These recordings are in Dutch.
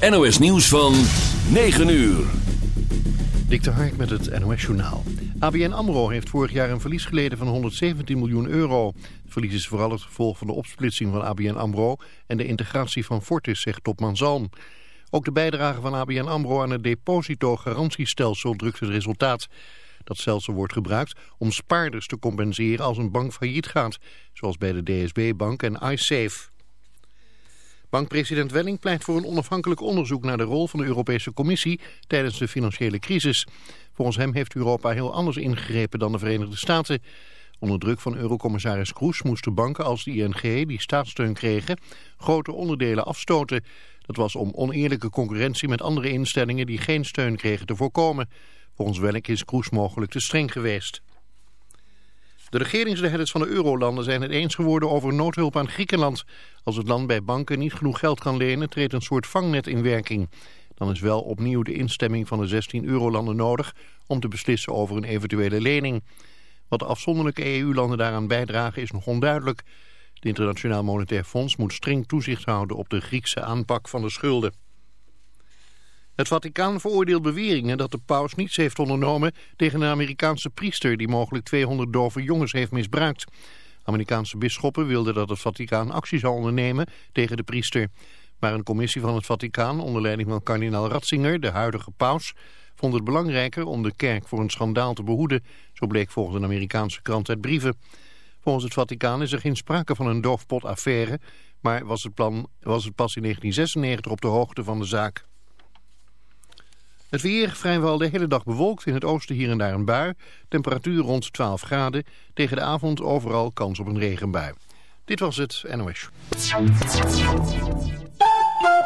NOS Nieuws van 9 uur. Dik de Hark met het NOS Journaal. ABN AMRO heeft vorig jaar een verlies geleden van 117 miljoen euro. Het verlies is vooral het gevolg van de opsplitsing van ABN AMRO... en de integratie van Fortis, zegt topman Zalm. Ook de bijdrage van ABN AMRO aan het depositogarantiestelsel drukt het resultaat. Dat stelsel wordt gebruikt om spaarders te compenseren als een bank failliet gaat... zoals bij de DSB-bank en iSafe. Bankpresident Welling pleit voor een onafhankelijk onderzoek naar de rol van de Europese Commissie tijdens de financiële crisis. Volgens hem heeft Europa heel anders ingegrepen dan de Verenigde Staten. Onder druk van eurocommissaris Kroes moesten banken als de ING, die staatssteun kregen, grote onderdelen afstoten. Dat was om oneerlijke concurrentie met andere instellingen die geen steun kregen te voorkomen. Volgens Welling is Kroes mogelijk te streng geweest. De regeringsleiders van de eurolanden zijn het eens geworden over noodhulp aan Griekenland. Als het land bij banken niet genoeg geld kan lenen, treedt een soort vangnet in werking. Dan is wel opnieuw de instemming van de 16 eurolanden nodig om te beslissen over een eventuele lening. Wat de afzonderlijke EU-landen daaraan bijdragen is nog onduidelijk. Het Internationaal Monetair Fonds moet streng toezicht houden op de Griekse aanpak van de schulden. Het Vaticaan veroordeelt beweringen dat de paus niets heeft ondernomen tegen een Amerikaanse priester die mogelijk 200 dove jongens heeft misbruikt. Amerikaanse bisschoppen wilden dat het Vaticaan actie zou ondernemen tegen de priester. Maar een commissie van het Vaticaan onder leiding van kardinaal Ratzinger, de huidige paus, vond het belangrijker om de kerk voor een schandaal te behoeden. Zo bleek volgens een Amerikaanse krant uit brieven. Volgens het Vaticaan is er geen sprake van een doofpot-affaire, maar was het, plan, was het pas in 1996 op de hoogte van de zaak. Het weer vrijwel de hele dag bewolkt. In het oosten hier en daar een bui. Temperatuur rond 12 graden. Tegen de avond overal kans op een regenbui. Dit was het NOS.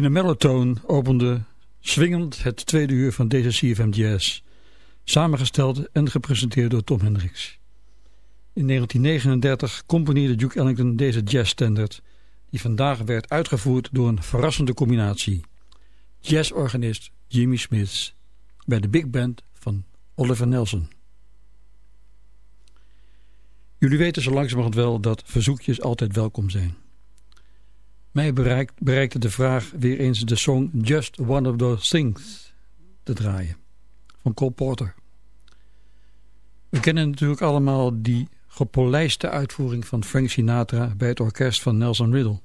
In de mellotone opende swingend het tweede uur van deze CFM Jazz. Samengesteld en gepresenteerd door Tom Hendricks. In 1939 componeerde Duke Ellington deze jazzstandard... die vandaag werd uitgevoerd door een verrassende combinatie. Jazzorganist Jimmy Smith bij de big band van Oliver Nelson. Jullie weten zo langzamerhand wel dat verzoekjes altijd welkom zijn. Mij bereikt, bereikte de vraag weer eens de song Just One of Those Things te draaien. Van Cole Porter. We kennen natuurlijk allemaal die gepolijste uitvoering van Frank Sinatra bij het orkest van Nelson Riddle.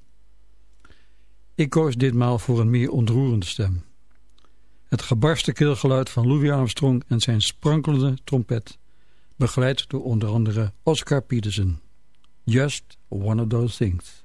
Ik koos ditmaal voor een meer ontroerende stem. Het gebarste keelgeluid van Louis Armstrong en zijn sprankelende trompet, begeleid door onder andere Oscar Peterson. Just One of Those Things.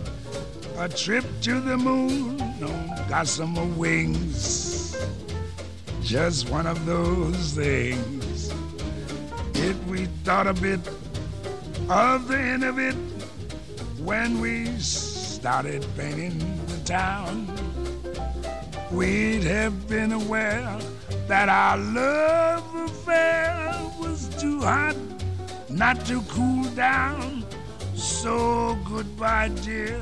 a trip to the moon on gossamer wings. Just one of those things. If we thought a bit of the end of it when we started painting the town, we'd have been aware that our love affair was too hot not to cool down. So goodbye, dear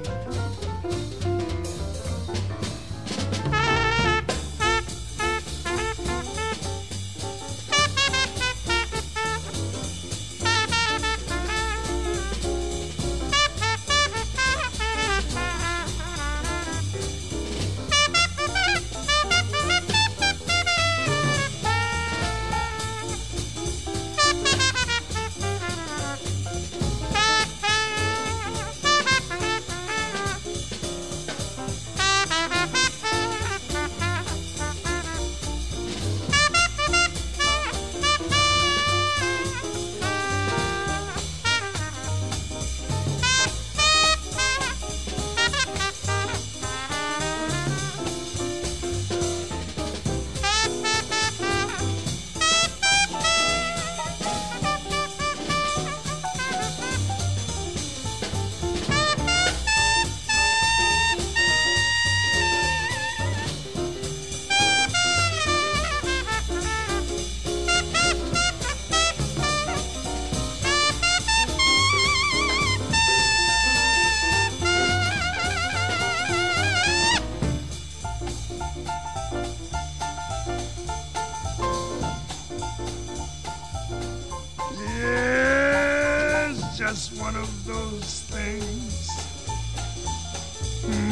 One of those things.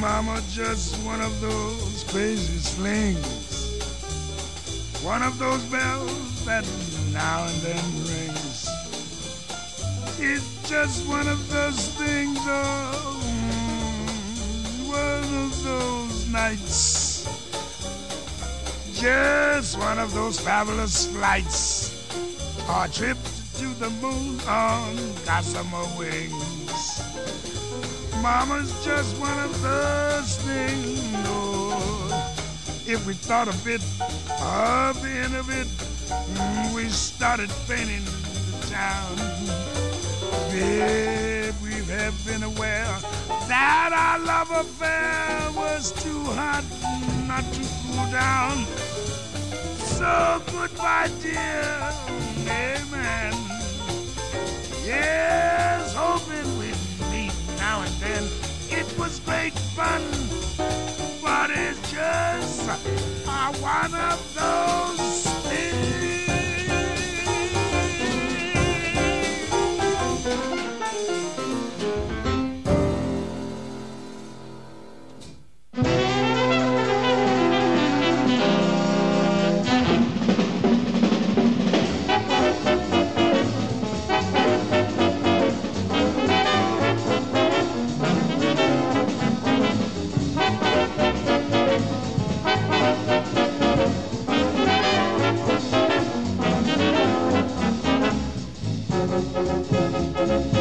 Mama, just one of those crazy slings. One of those bells that now and then rings. It's just one of those things, oh, mm, one of those nights. Just one of those fabulous flights. Or trip the moon on gossamer wings. Mama's just one of those things, oh, if we thought a bit of the end of it, mm, we started painting the town. Babe, we have been aware that our love affair was too hot not to cool down. So goodbye, dear. Amen. Yes, hoping we'd meet now and then. It was great fun but it's just uh, one of those Música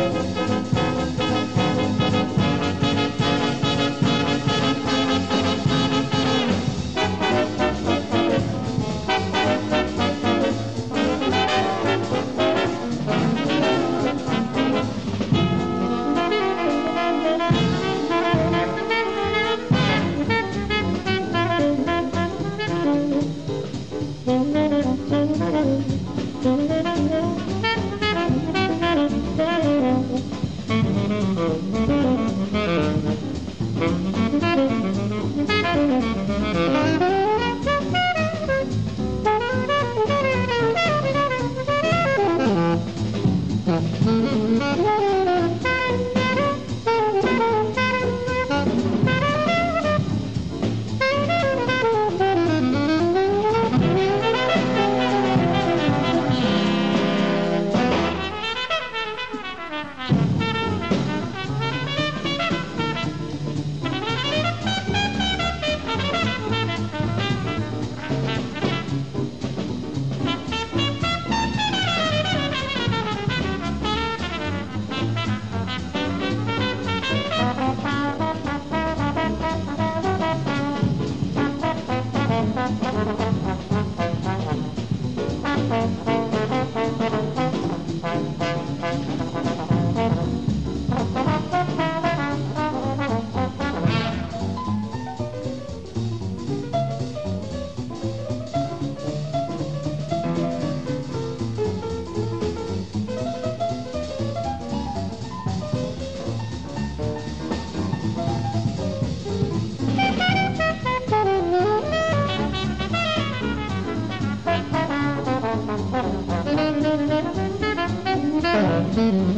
Mm-hmm.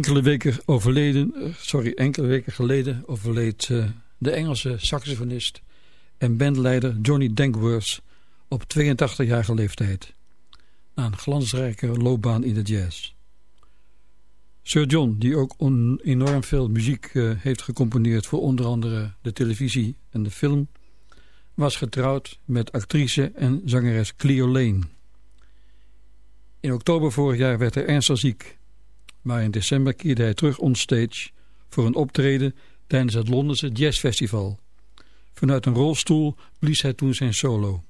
Enkele weken, overleden, eh, sorry, enkele weken geleden overleed uh, de Engelse saxofonist en bandleider Johnny Dankworth op 82-jarige leeftijd. Na een glansrijke loopbaan in de jazz. Sir John, die ook enorm veel muziek uh, heeft gecomponeerd voor onder andere de televisie en de film, was getrouwd met actrice en zangeres Cleo Lane. In oktober vorig jaar werd hij ernstig ziek maar in december keerde hij terug onstage voor een optreden tijdens het Londense Jazzfestival. Vanuit een rolstoel blies hij toen zijn solo.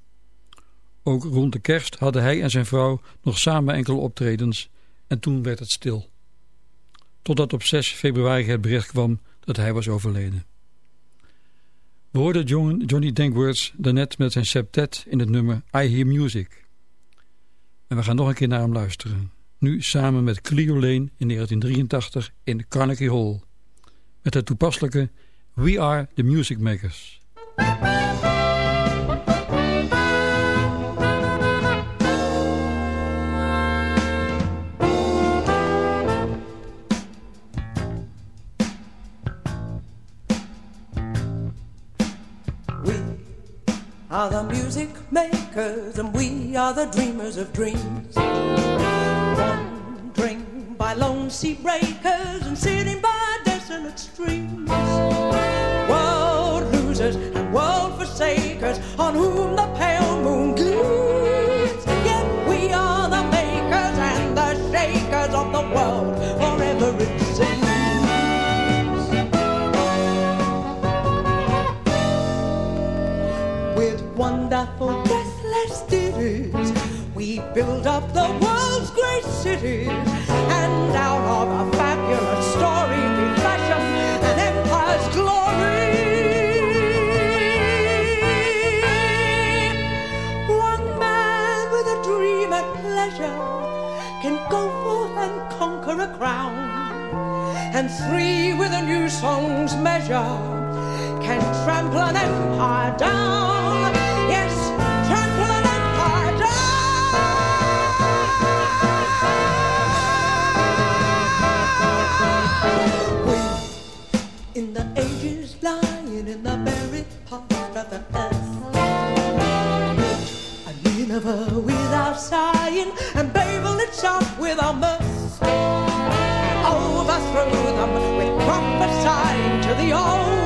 Ook rond de kerst hadden hij en zijn vrouw nog samen enkele optredens en toen werd het stil. Totdat op 6 februari het bericht kwam dat hij was overleden. We hoorden John, Johnny Dankwords daarnet met zijn septet in het nummer I Hear Music. En we gaan nog een keer naar hem luisteren. Nu samen met Cleo Lane in 1983 in Carnegie Hall. Met het toepasselijke We Are The Music Makers. are the music makers and we are the dreamers of dreams. Wandering by lone sea breakers and sitting by desolate streams. World losers and world forsakers on whom the pale moon gleams. Yet we are the makers and the shakers of the world forever it seems. wonderful breathless ditties. We build up the world's cities, and out of a fabulous story we fashion an empire's glory. One man with a dream and pleasure can go forth and conquer a crown, and three with a new song's measure can trample an empire down. Never without sighing and babel it shot with our mess. Overthrow them with prophesying to the old.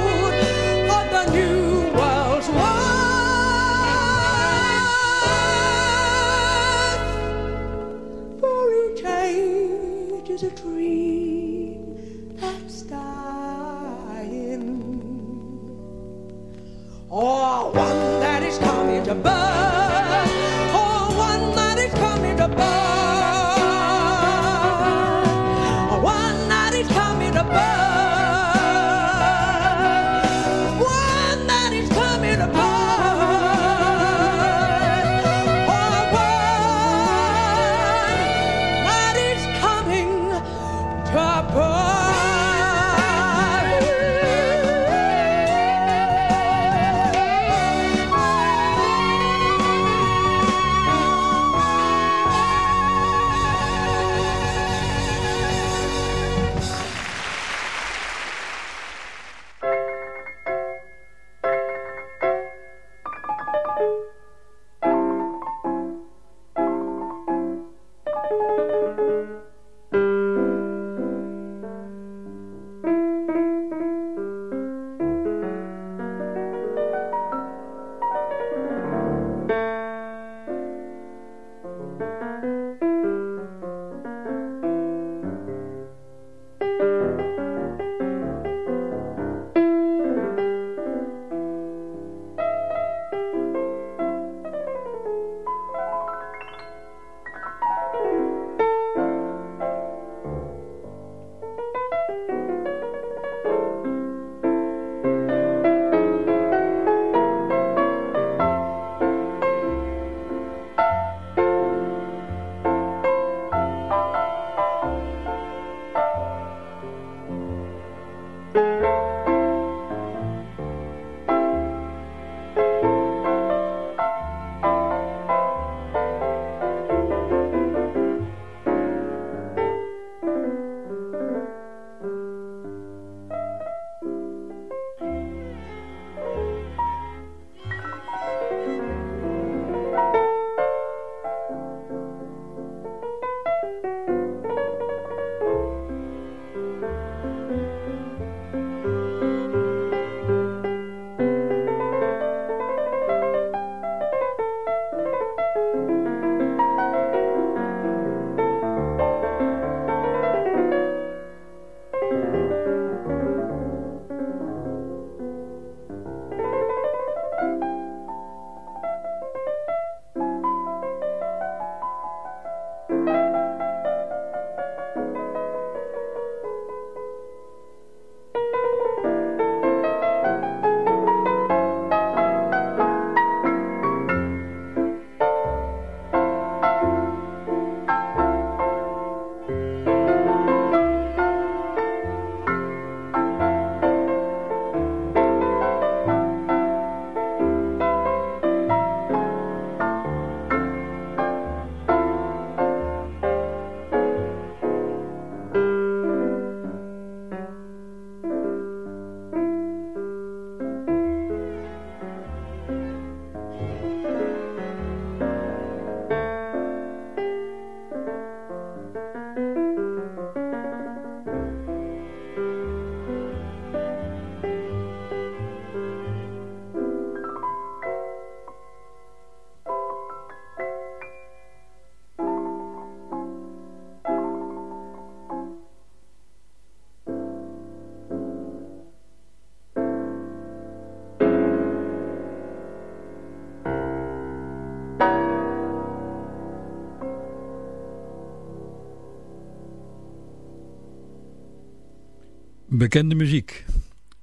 Bekende muziek.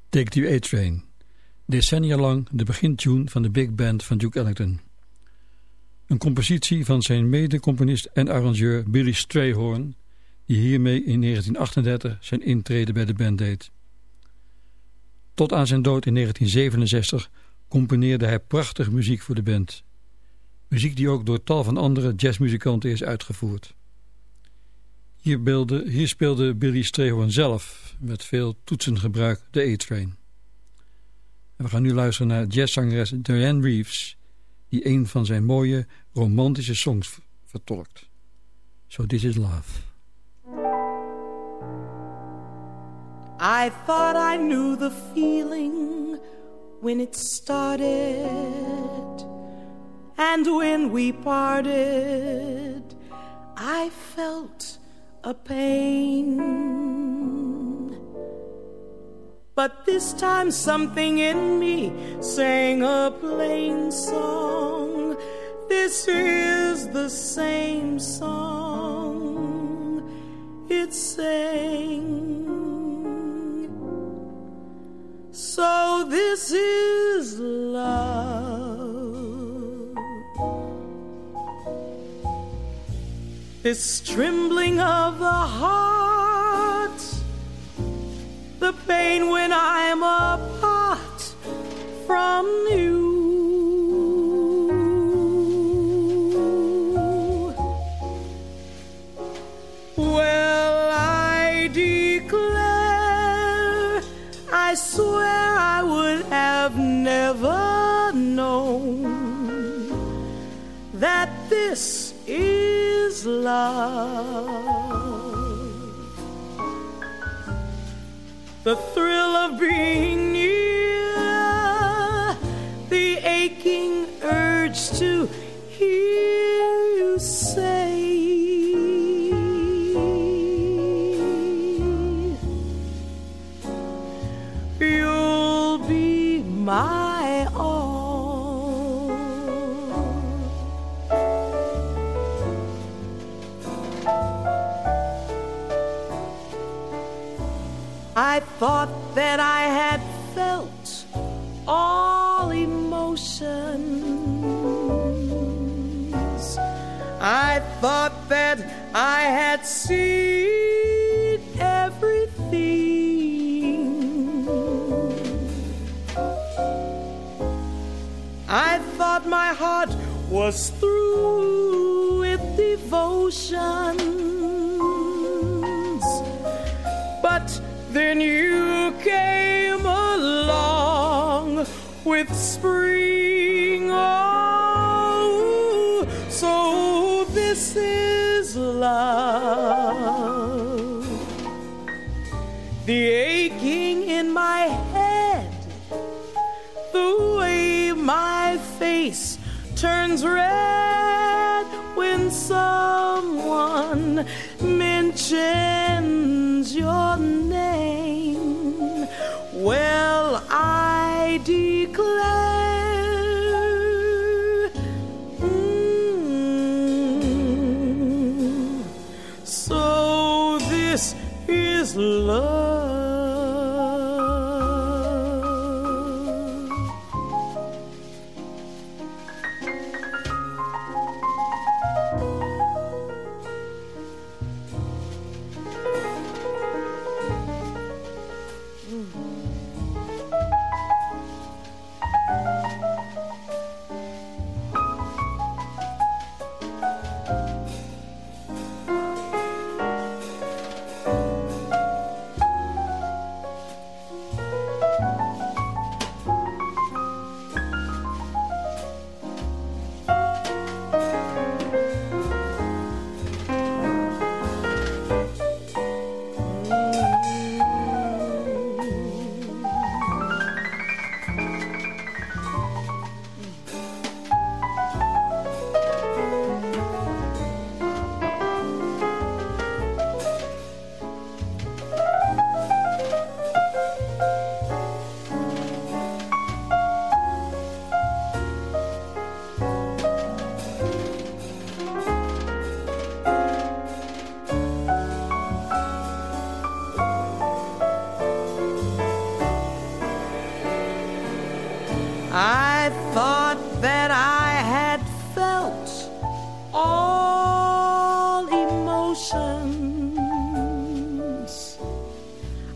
Take the A-Train. Decennia lang de begintune van de big band van Duke Ellington. Een compositie van zijn mede-componist en arrangeur Billy Strayhorn... die hiermee in 1938 zijn intrede bij de band deed. Tot aan zijn dood in 1967 componeerde hij prachtige muziek voor de band. Muziek die ook door tal van andere jazzmuzikanten is uitgevoerd. Hier, hier speelde Billy Strayhorn zelf met veel toetsengebruik de A-Train. En we gaan nu luisteren naar jazzzangeres Diane Reeves... die een van zijn mooie romantische songs vertolkt. So This Is Love. I thought I knew the feeling when it started And when we parted I felt a pain. But this time something in me sang a plain song. This is the same song it sang. So this is love. This trembling of the heart, the pain when I'm apart from you. Well, I declare, I swear I would have never known that this love. The thrill of being near, the aching urge to thought that I had felt all emotions. I thought that I had seen everything. I thought my heart was through with devotion. But then you spring. Oh, so this is love. The aching in my head, the way my face turns red when someone mentions your name. Well, I declare.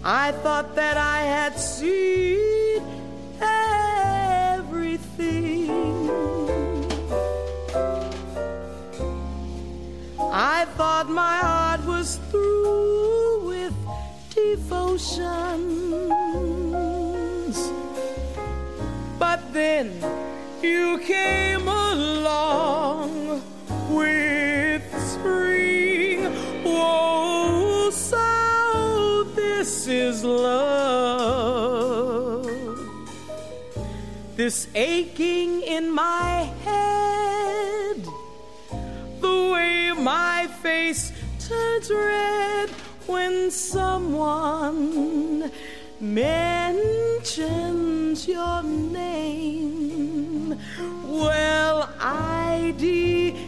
I thought that I had seen everything. I thought my heart was through with devotions. But then you came along This is love. This aching in my head. The way my face turns red when someone mentions your name. Well, I did.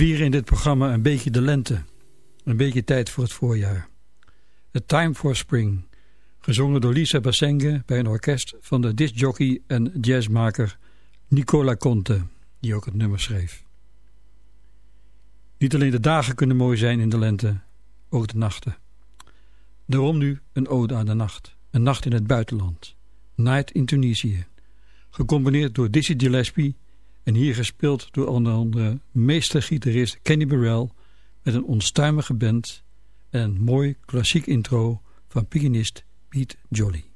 Vieren in dit programma een beetje de lente. Een beetje tijd voor het voorjaar. A Time for Spring. Gezongen door Lisa Bassenge bij een orkest van de discjockey en jazzmaker Nicola Conte, die ook het nummer schreef. Niet alleen de dagen kunnen mooi zijn in de lente, ook de nachten. Daarom nu een ode aan de nacht. Een nacht in het buitenland. Night in Tunisië. Gecomponeerd door Dizzy Gillespie en hier gespeeld door onder andere meestergitarist Kenny Burrell met een onstuimige band en een mooi klassiek intro van pianist Pete Jolly.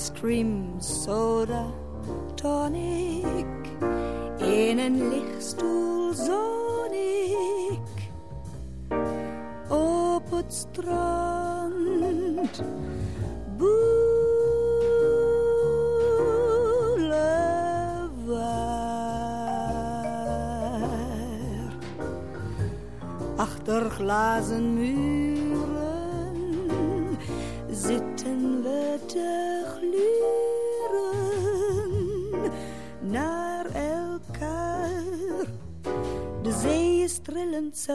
Ice soda, tonic. In een lichtstoel zon ik op het strand. Boulevard. Achter glazen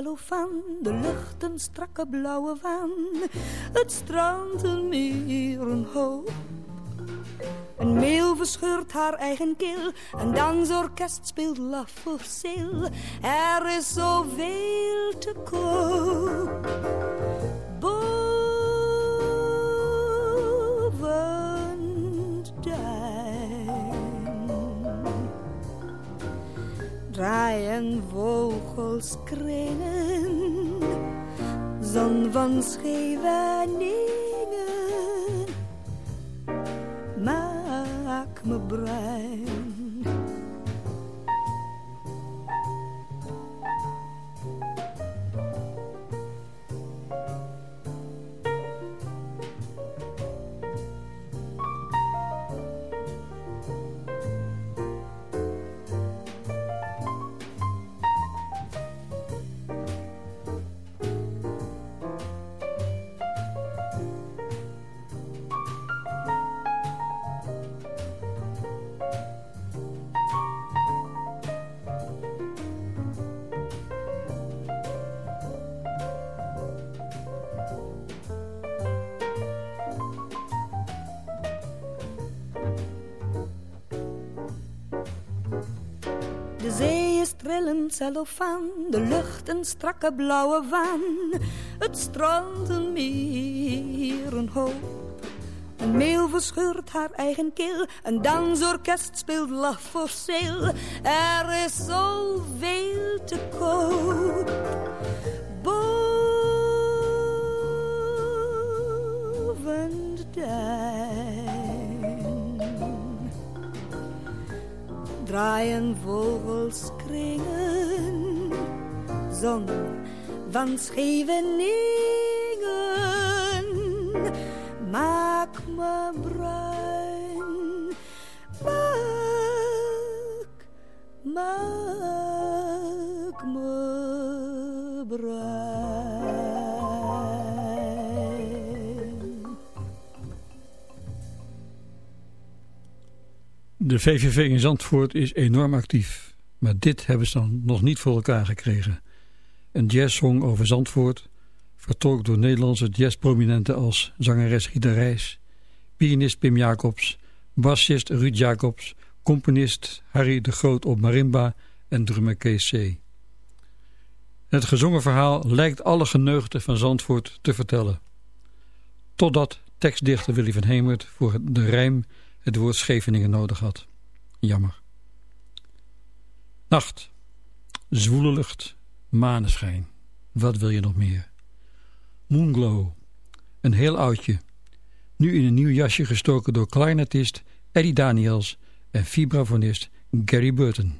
de lucht een strakke blauwe waan. Het strand een meer een hoop. Een meel verscheurt haar eigen keel, een dansorkest speelt laf voor zeel. Er is zoveel te koop. Draaien vogels kringen, zon van Scheveningen maak me bruin. Trillend cellofaan, de lucht een strakke blauwe waan. Het strand een meer een hoop. Een meel verscheurt haar eigen keel, een dansorkest speelt laf voor zeel. Er is zoveel te koop. Zon van maak me bruin. De VVV in Zandvoort is enorm actief. Maar dit hebben ze dan nog niet voor elkaar gekregen. Een jazzsong over Zandvoort, vertolkt door Nederlandse jazzprominenten als zangeres Rita Reis, pianist Pim Jacobs, bassist Ruud Jacobs, componist Harry de Groot op marimba en drummer Kees C. Het gezongen verhaal lijkt alle geneugten van Zandvoort te vertellen. Totdat tekstdichter Willy van Hemert voor de rijm het woord Scheveningen nodig had. Jammer. Nacht. Zwoele lucht. Maneschijn. Wat wil je nog meer? Moonglow. Een heel oudje. Nu in een nieuw jasje gestoken door clarinetist Eddie Daniels en vibrafonist Gary Burton.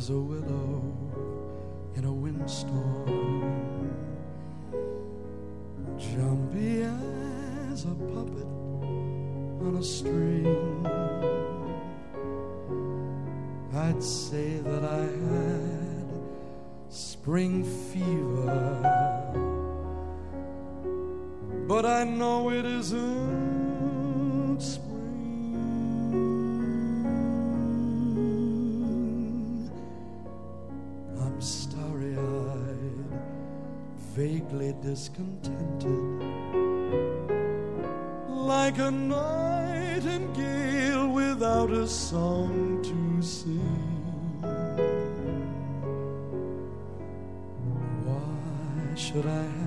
As a willow in a windstorm, jumpy as a puppet on a string. I'd say that I had spring fever, but I know it isn't discontented, like a nightingale without a song to sing. Why should I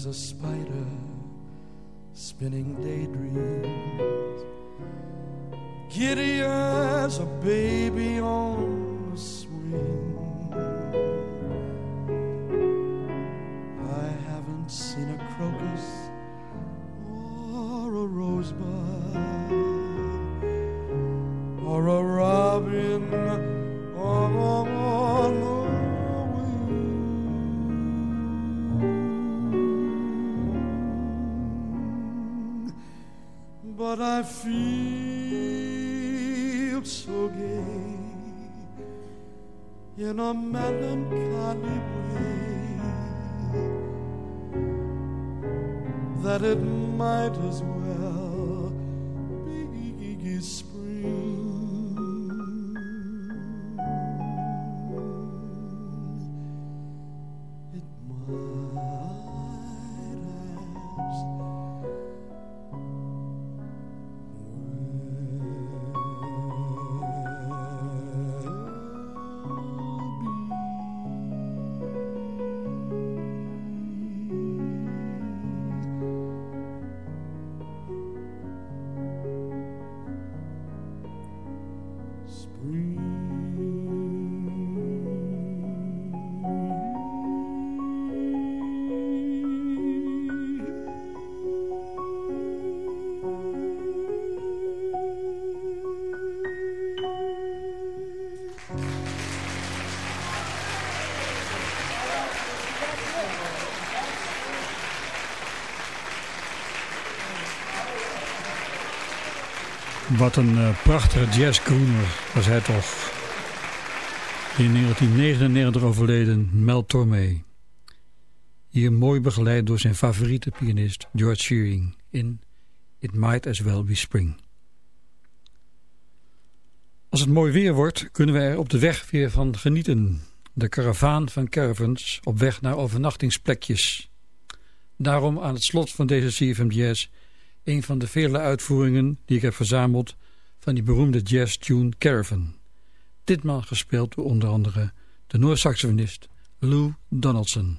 as a spider spinning daydreams, giddy as a baby on a swing. I haven't seen a crocus or a rosebud melancholy way that it might as well Wat een eh, prachtige jazzcrooner was hij toch. In 1999 overleden Mel Tormé. Hier mooi begeleid door zijn favoriete pianist George Shearing in It Might As Well Be Spring. Als het mooi weer wordt, kunnen we er op de weg weer van genieten. De karavaan van caravans op weg naar overnachtingsplekjes. Daarom aan het slot van deze CFM Jazz een van de vele uitvoeringen die ik heb verzameld van die beroemde jazz tune Caravan. Ditmaal gespeeld door onder andere de Noord-saxofonist Lou Donaldson.